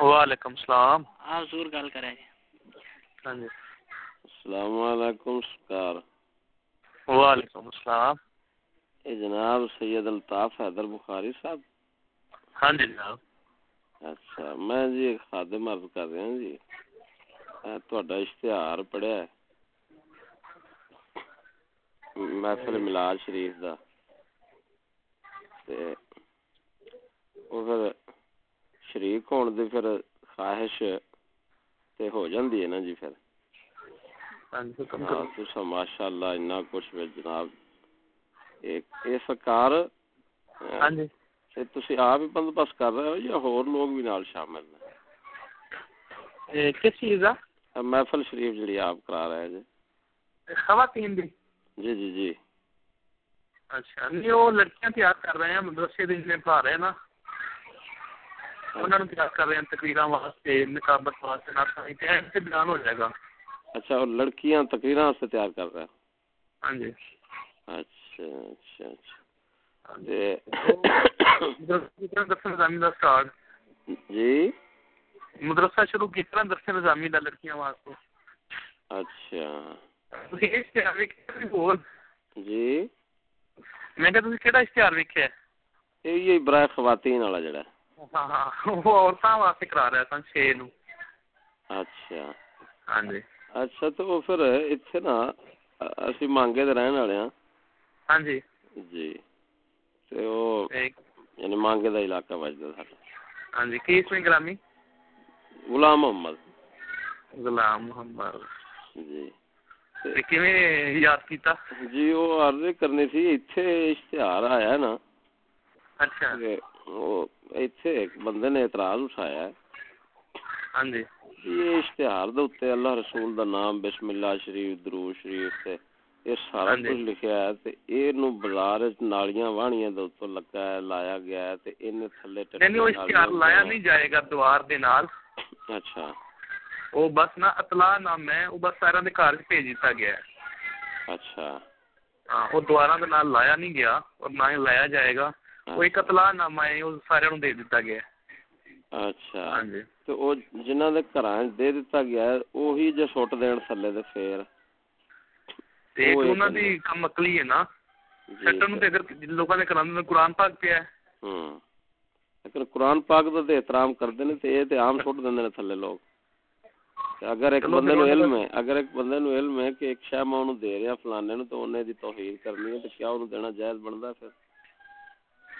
وعلیکم السلام۔ آپ ضرور گل کریں ہاں جی۔ السلام علیکم سرکار۔ وعلیکم السلام۔ یہ جناب سید الطاف حیدر بخاری صاحب۔ ہاں جی جناب۔ اچھا میں جی ایک خادم عرض کر رہا ہوں جی۔ تہاڈا اشتہار پڑھیا ہے۔ محفل میلاد شریف دا۔ تے او پھر شریک ہون دی پھر خواہش تے ہو جاندی ہے نا جی پھر ہاں اتنا کچھ وچ جناب ایک اے سرکار ہاں جی تے تسی آپ ہی بندوبست کر رہے ہو یا ہور لوگ بھی نال شامل ہیں کس چیز دا محفل شریف جڑی آپ کرا رہے جی خواتین دی جی جی جی اچھا نہیں وہ لڑکیاں تیار کر رہے ہیں مدرسے دے جنے پڑھا رہے ہیں نا انہوں نے کر رہے ہیں واسطے واسطے سے بیان ہو جائے گا۔ اچھا اور لڑکیاں واسطے تیار کر رہے ہیں؟ ہاں جی۔ اچھا اچھا اچھا۔ ہاں جی۔ مدرسہ نظامی دا سٹارٹ؟ جی؟ مدرسہ شروع کی طرح درس نظامی دا لڑکیاں واسطے؟ اچھا۔ اشتہار جی؟ میں کہ اشتہار ویکھیا یہ برائے خواتین والا جڑا ہے۔ ਹਾਂ ਉਹ ਵਾਸਤੇ ਕਰਾ ਰਿਹਾ ਸਾਂ 6 ਨੂੰ। ਅੱਛਾ। ਹਾਂਜੀ। ਅੱਛਾ ਤੇ ਉਹ ਫਿਰ ਇੱਥੇ ਨਾ ਅਸੀਂ ਮੰਗੇ ਦੇ ਰਹਿਣ ਵਾਲੇ ਆ ਹਾਂਜੀ। ਜੀ। ਤੇ ਉਹ یعنی مانگے دا علاقہ وجدا ساڈا ہاں جی کی اسم گرامی غلام محمد غلام محمد جی تے کیویں یاد کیتا جی او عرض کرنی سی ایتھے اشتہار آیا نا ایتھے بندے نے اعتراض اٹھایا ہے۔ ہاں جی۔ یہ اشتہار دے اللہ رسول دا نام بسم اللہ شریف درود شریف تے یہ سارا ہاں جی۔ کچھ لکھیا ہے تے اے نو بازار وچ نالیاں دے لگا ہے لایا گیا ہے تے تھلے نہیں یعنی اشتہار لایا نہیں جائے گا دوار دے نال۔ اچھا۔ بس نا اطلاع نام ہے بس سارا دے گھر بھیج دتا گیا ہے۔ اچھا۔ ہاں دوارا دے نال لایا نہیں گیا اور نہ ہی لایا جائے گا۔ ਉਹ ਇੱਕ ਇਤਲਾਹ ਨਾਮਾ ਹੈ ਉਹ ਸਾਰਿਆਂ ਨੂੰ ਦੇ ਦਿੱਤਾ ਗਿਆ ਹੈ ਅੱਛਾ ਹਾਂਜੀ ਤੇ ਉਹ ਜਿਨ੍ਹਾਂ ਦੇ ਘਰਾਂ 'ਚ ਦੇ ਦਿੱਤਾ ਗਿਆ ਹੈ, ਉਹੀ ਜੇ ਸੁੱਟ ਦੇਣ ਥੱਲੇ ਤੇ ਫੇਰ ਤੇ ਇੱਕ ਉਹ ਇੱਕ ਉਹਨਾਂ ਦੀ ਕੰਮ ਅਕਲੀ ਹੈ ਨਾ ਜੀ ਸੱਟਣ ਨੂੰ ਤੇ ਅਗਰ ਲੋਕਾਂ ਦੇ ਘਰਾਂ ਦੇ ਕੁਰਾਨ ਪਾਕ ਪਿਆ ਹੈ ਹੂੰ ਲੇਕਿਨ ਕੁਰਾਨ ਪਾਕ ਦਾ ਤੇ ਇਤਰਾਮ ਕਰਦੇ ਨੇ ਤੇ ਇਹ ਤੇ ਆਮ ਸੁੱਟ ਦਿੰਦੇ ਨੇ ਥੱਲੇ ਲੋਕ ਤੇ ਅਗਰ ਇੱਕ ਚਲੋ ਬੰਦੇ ਫਿਰ ਨੂੰ ਉਹਨਾਂ ਇਲਮ ਦਾ- ਹੈ ਅਗਰ ਇੱਕ ਬੰਦੇ ਨੂੰ ਇਲਮ ਹੈ ਕਿ ਇੱਕ ਸ਼ੈ ਮੈਂ ਉਹਨੂੰ ਦੇ ਰਿਹਾ ਫਲਾਣੇ ਨੂੰ ਤੇ ਉਹਨੇ ਦੀ ਤੌਹੀਦ ਕਰਨੀ ਹੈ ਤੇ ਕਿਆ ਉਹਨੂੰ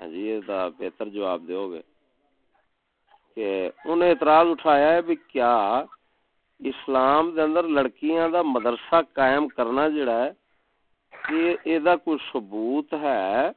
جی یہ بہتر جواب دیو گے کہ انہیں اعتراض اٹھایا ہے بھی کیا اسلام دے اندر لڑکیاں دا مدرسہ قائم کرنا جڑا ہے، یہ ادا کوئی ثبوت ہے؟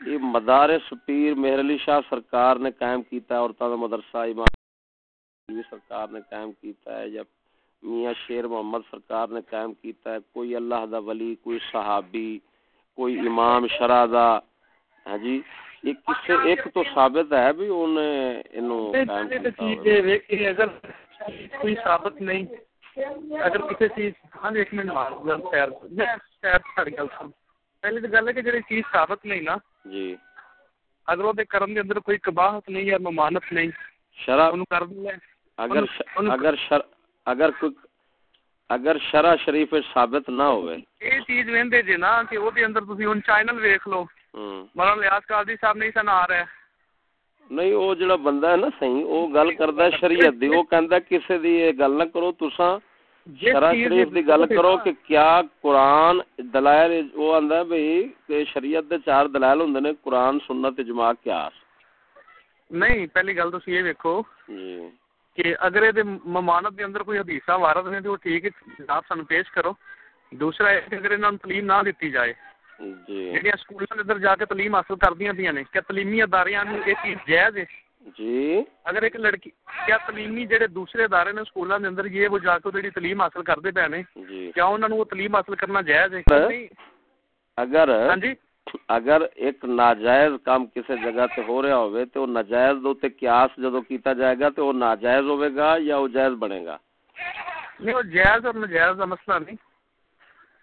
یہ مدارس پیر مہر علی شاہ سرکار نے قائم کیتا ہے عورتوں کا مدرسہ، امام سرکار نے قائم کیتا ہے یا میاں شیر محمد سرکار نے قائم کیتا ہے، کوئی اللہ دا ولی، کوئی صحابی، کوئی امام شرح ਹਾਂਜੀ ਇਹ ਕਿਸੇ ਇੱਕ ਤੋਂ ਸਾਬਤ ਹੈ ਵੀ ਉਹਨੇ ਇਹਨੂੰ ਕਾਇਮ ਪਹਿਲੇ ਤਾਂ ਕੀਤਾ ਚੀਜ਼ ਹੋਵੇ ਇਹ ਵੇ ਕਿ ਅਗਰ ਕੋਈ ਸਾਬਤ ਨਹੀਂ ਅਗਰ ਕਿਸੇ ਚੀਜ਼ ਹਾਂ ਇੱਕ ਮਿੰਟ ਮਾਰ ਗੱਲ ਸ਼ਾਇਰ ਮੈਂ ਸ਼ਾਇਰ ਸਾਡੀ ਗੱਲ ਸੁਣ ਪਹਿਲੀ ਤਾਂ ਗੱਲ ਹੈ ਕਿ ਜਿਹੜੀ ਚੀਜ਼ ਸਾਬਤ ਨਹੀਂ ਨਾ ਜੀ ਅਗਰ ਉਹਦੇ ਕਰਨ ਦੇ ਅੰਦਰ ਕੋਈ ਕਬਾਹਤ ਨਹੀਂ ਜਾਂ ਮਮਾਨਤ ਨਹੀਂ ਸ਼ਰਾ ਉਹਨੂੰ ਕਰ ਦਿੰਦੇ ਅਗਰ ਸ਼- ਉਹਨੂੰ- ਅਗਰ ਸ਼ਰ ਅਗਰ ਕੋਈ ਅਗਰ ਸ਼ਰਾ ਸ਼ਰੀਫ ਵਿੱਚ ਸਾਬਤ ਨਾ ਹੋਵੇ ਇਹ ਚੀਜ਼ ਵੇਂਦੇ ਜੇ ਨਾ ਕਿ ਉਹਦੇ ਅੰਦਰ ਤੁਸੀਂ ਹੁਣ ਚੈਨਲ ਵੇਖ ਲਓ ਹੂੰ ਮੌਲਾਨਾ ਲਿਆਸ ਕਾਜ਼ੀ ਸਾਹਿਬ ਨਹੀਂ ਸਨ ਆ ਰਿਹਾ ਨਹੀਂ ਉਹ ਜਿਹੜਾ ਬੰਦਾ ਹੈ ਨਾ ਸਹੀ ਉਹ ਗੱਲ ਕਰਦਾ ਹੈ ਸ਼ਰੀਅਤ ਦੀ ਉਹ ਕਹਿੰਦਾ ਕਿਸੇ ਦੀ ਇਹ ਗੱਲ ਨਾ ਕਰੋ ਤੁਸੀਂ ਜਿਸ ਸ਼ਰਾ ਚੀਜ਼ ਸ਼ਰੀਫ ਦੀ ਗੱਲ ਕਰੋ ਕਿ ਕਿਆ ਕੁਰਾਨ ਦਲਾਇਲ ਉਹ ਆਂਦਾ ਬਈ ਕਿ ਸ਼ਰੀਅਤ ਦੇ ਚਾਰ ਦਲਾਇਲ ਹੁੰਦੇ ਨੇ ਕੁਰਾਨ ਸੁਨਨਤ ਇਜਮਾ ਕਿਆਸ ਨਹੀਂ ਪਹਿਲੀ ਗੱਲ ਤੁਸੀਂ ਇਹ ਵੇਖੋ ਜੀ ਕਿ ਅਗਰ ਇਹਦੇ ਮਮਾਨਤ ਦੇ ਅੰਦਰ ਕੋਈ ਹਦੀਸਾਂ ਵਾਰਦ ਨੇ ਤੇ ਉਹ ਠੀਕ ਹੈ ਜਨਾਬ ਸਾਨੂੰ ਪੇਸ਼ ਕਰੋ ਦੂਸਰਾ ਇਹ ਕਿ ਅਗਰ ਇਹਨਾਂ ਨੂੰ ਤਾਲੀਮ ਨਾ ਦਿੱਤੀ ਜਾਏ ਜੀ ਜਿਹੜੀਆਂ ਸਕੂਲਾਂ ਦੇ ਅੰਦਰ ਜਾ ਕੇ ਤਾਲੀਮ ਹਾਸਲ ਕਰਦੀਆਂ ਪਈਆਂ ਨੇ ਕਿ ਤਾਲੀਮੀ ਅਦਾਰਿਆਂ ਨੂੰ ਇਹ ਚੀਜ਼ ਜਾਇਜ਼ ਹੈ ਜੀ ਅਗਰ ਇੱਕ ਲੜਕੀ ਕਿਆ ਤਲੀਮੀ ਜਿਹੜੇ ਦੂਸਰੇ ਅਦਾਰੇ ਨੇ ਸਕੂਲਾਂ ਦੇ ਅੰਦਰ ਇਹ ਉਹ ਜਾ ਕੇ ਜਿਹੜੀ ਤਲੀਮ ਹਾਸਲ ਕਰਦੇ ਪਏ ਨੇ ਜੀ ਕਿਆ ਉਹਨਾਂ ਨੂੰ ਉਹ ਤਲੀਮ ਹਾਸਲ ਕਰਨਾ ਜਾਇਜ਼ ਹੈ ਪਰ- ਨਹੀਂ ਅਗਰ ਹਾਂਜੀ ਅਗਰ ਇੱਕ ਨਾਜਾਇਜ਼ ਕੰਮ ਕਿਸੇ ਜਗ੍ਹਾ ਤੇ ਹੋ ਰਿਹਾ ਹੋਵੇ ਤੇ ਉਹ ਨਾਜਾਇਜ਼ ਦੇ ਉੱਤੇ ਕਿਆਸ ਜਦੋਂ ਕੀਤਾ ਜਾਏਗਾ ਤੇ ਉਹ ਨਾਜਾਇਜ਼ ਹੋਵੇਗਾ ਜਾਂ ਉਹ ਜਾਇਜ਼ ਬਣੇਗਾ ਨਹੀਂ ਉਹ ਜਾਇਜ਼ ਔਰ ਨਜਾਇਜ਼ ਦਾ ਮਸਲਾ ਨਹੀਂ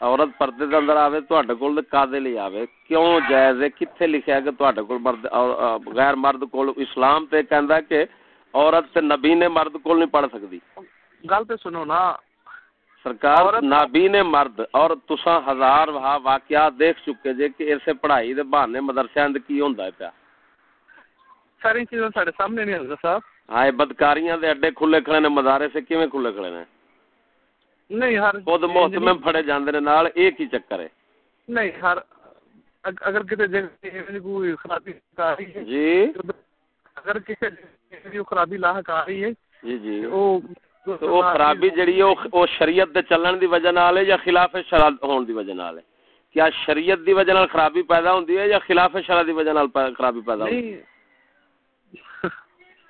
عورت پردے دے اندر آوے تہاڈے کول تے کادے لئی آوے؟ کیوں جائز ہے؟ کتھے لکھیا ہے کہ تہاڈے کول مرد غیر مرد کول؟ اسلام تے کہندا کہ عورت تے نبی نے مرد کول نہیں پڑھ سکدی۔ گل تے سنو نا۔ سرکار نبی نے مرد اور تساں ہزار وہاں واقعات دیکھ چکے جے کہ ایسے پڑھائی دے بہانے مدرسے اند کی ہوندا ہے پیا۔ ساری چیزاں سارے سامنے نہیں ہوندا صاحب۔ ہاں بدکاریاں دے اڈے کھلے کھڑے نے مدارے سے کیویں کھلے کھڑے نے؟ نہیں ہر خود پھڑے جاندے نے نال کی چکر ہے۔ نہیں ہر اگر جگہ یعنی کوئی خرابی آ رہی ہے جی۔ اگر کسی جگہ خرابی لاحق آ رہی ہے جی جی۔ تو وہ خرابی جڑی ہے وہ شریعت دے چلن دی وجہ نال ہے یا خلاف شرع ہون دی وجہ نال ہے؟ کیا شریعت دی وجہ نال خرابی پیدا ہوندی ہے یا خلاف شرع دی وجہ نال خرابی پیدا ہوندی ہے؟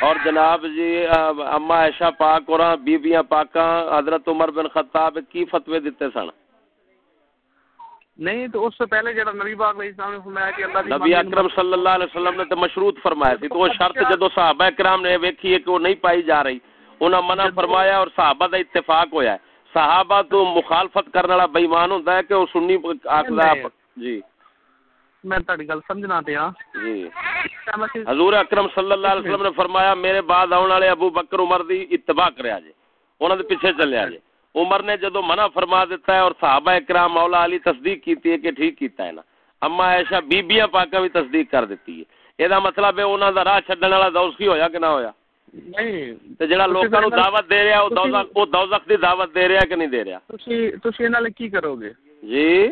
اور جناب جی اما عائشہ پاک اور بیبیاں پاکاں حضرت عمر بن خطاب کی فتوی دیتے سن؟ نہیں تو اس سے پہلے جڑا نبی پاک علیہ السلام نے فرمایا کہ اللہ نبی اکرم صلی اللہ علیہ وسلم نے تو مشروط فرمایا تھی تو وہ شرط جدو صحابہ کرام نے ویکھی ہے کہ وہ نہیں پائی جا رہی انہاں منع فرمایا اور صحابہ دا اتفاق ہویا ہے۔ صحابہ تو مخالفت کرنے والا بے ایمان ہوندا ہے کہ وہ سنی آکھدا جی۔ میں تہاڈی گل سمجھنا پیا۔ جی۔ حضور اکرم صلی اللہ علیہ وسلم نے فرمایا میرے بعد آن والے ابو بکر عمر دی اتباع کریا جے۔ انہاں دے پیچھے چلیا جے۔ عمر نے جدو منع فرما دیتا ہے اور صحابہ اکرام مولا علی تصدیق کیتی ہے کہ ٹھیک کیتا ہے نا۔ اما عائشہ بیبیاں پاکاں بھی تصدیق کر دیتی ہے۔ اے دا مطلب ہے انہاں دا راہ چھڈن والا دوزخی ہویا کہ نہ ہویا؟ نہیں۔ تے جڑا لوکاں نو دعوت دے رہا او دوزخ او دوزخ دی دعوت دے رہا کہ نہیں دے رہا تسی تسی انہاں لئی کی کرو گے؟ جی؟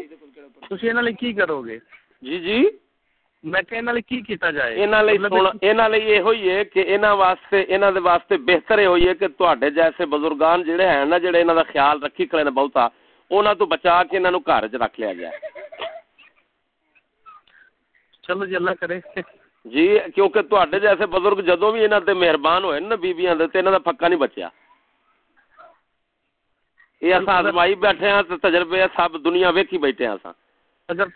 تسی انہاں لئی کی کرو گے؟ جی جی۔ جیسے بزرگان جڑے ہیں نا خیال رکھی کھڑے بہتا تو بچا کے انہاں گھر رکھ لیا گیا۔ چلو جی اللہ کرے۔ جی کیونکہ تواڈے جیسے بزرگ جدو بھی انہاں تے مہربان ہوئے نا بیبییاں دے پکا نہیں بچیا۔ یہ اساں آزمائی بیٹھے ہاں تجربے سب دنیا ویکھی بیٹھے ہاں اگر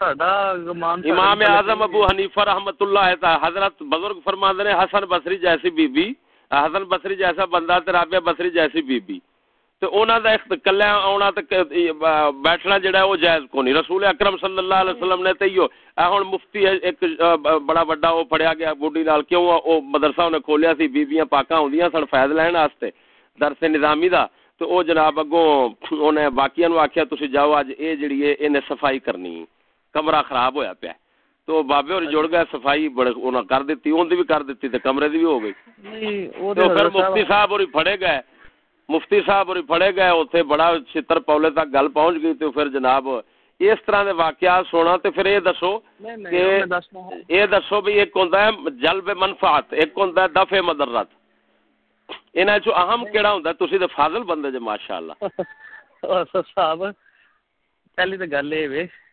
امام اعظم ابو حنیفہ رحمت اللہ تعالی حضرت بزرگ فرماندے نے حسن بصری جیسی بی بی حسن بصری جیسا بندہ تے رابعہ بصری جیسی بی بی تے انہاں دا کلے اونا تے بیٹھنا جڑا ہے او جائز کو نہیں۔ رسول اکرم صلی اللہ علیہ وسلم نے تے ایو ہن مفتی ایک بڑا بڑا او پڑھیا گیا بوڈی نال کیوں او مدرسہ انہیں کھولیا سی بی بیبییاں پاکاں ہوندیاں سن فیض لین واسطے درس نظامی دا۔ تو او جناب اگوں انہیں باقیاں نو آکھیا تسی جاؤ اج اے جڑی اے اینے صفائی کرنی ہے۔ کمرہ خراب ہویا پیا تو بابے اور جڑ گئے صفائی بڑے انہاں کر دتی اون دی بھی کر دتی تے کمرے دی بھی ہو گئی۔ نہیں پھر مفتی صاحب اور پھڑے گئے۔ مفتی صاحب اور پھڑے گئے اوتھے بڑا چھتر پولے تک گل پہنچ گئی تو پھر جناب اس طرح دے واقعات سونا تے پھر اے دسو کہ اے دسو بھی ایک ہوندا ہے جلب منفعت ایک ہوندا ہے دفع مضرات انہاں چوں اہم کیڑا ہوندا تسی تے فاضل بندے جے ماشاءاللہ۔ صاحب پہلی تے گل اے وے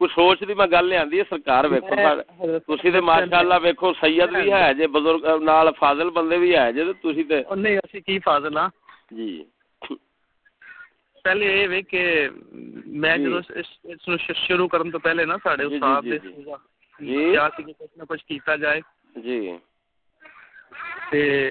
سوچ دی میں گل لیاندی ہے سرکار ویکھو تسی تے ماشاءاللہ ویکھو سید بھی ہے جے بزرگ نال فاضل بندے بھی ہے جے تے تسی کی فاضل ہاں جی پہلے اے وے کہ میں جدوں اس نو شروع کرن تو پہلے نا ساڈے استاد دے کیا سی کچھ نہ کچھ کیتا جائے جی تے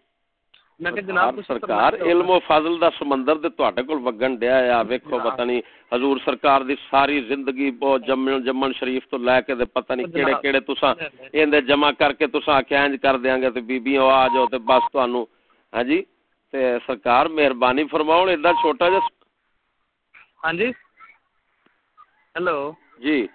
سرکار علم و دا سمندر دے وگن یا ویکھو پتہ نہیں حضور سرکار دی ساری زندگی جمن جمن شریف تو لے کے پتہ نہیں کیڑے کیڑے جمع کر کے تساں کینج کر دیاں گے آ جاؤ بس تانوں ہاں جی تے سرکار مہربانی فرماؤ ایڈا چھوٹا جس ہاں جی ہلو جی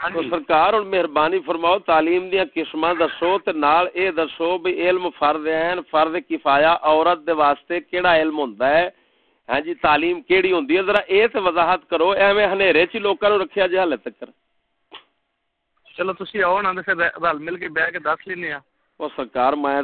ہاں جی۔ تو سرکار ہن مہربانی فرماؤ تعلیم دیا قسماں دسو تے نال اے دسو بھی علم فرض عین فرض کفایا عورت دے واسطے کیڑا علم ہوندا ہے؟ ہاں جی تعلیم کیڑی ہوندی ہے؟ ذرا اے تے وضاحت کرو ایویں ہنیرے چ لوکاں نو رکھیا جے حالے تک چلو تسی آؤ نا تے پھر مل کے بیٹھ کے دس لینے ہاں او سرکار میں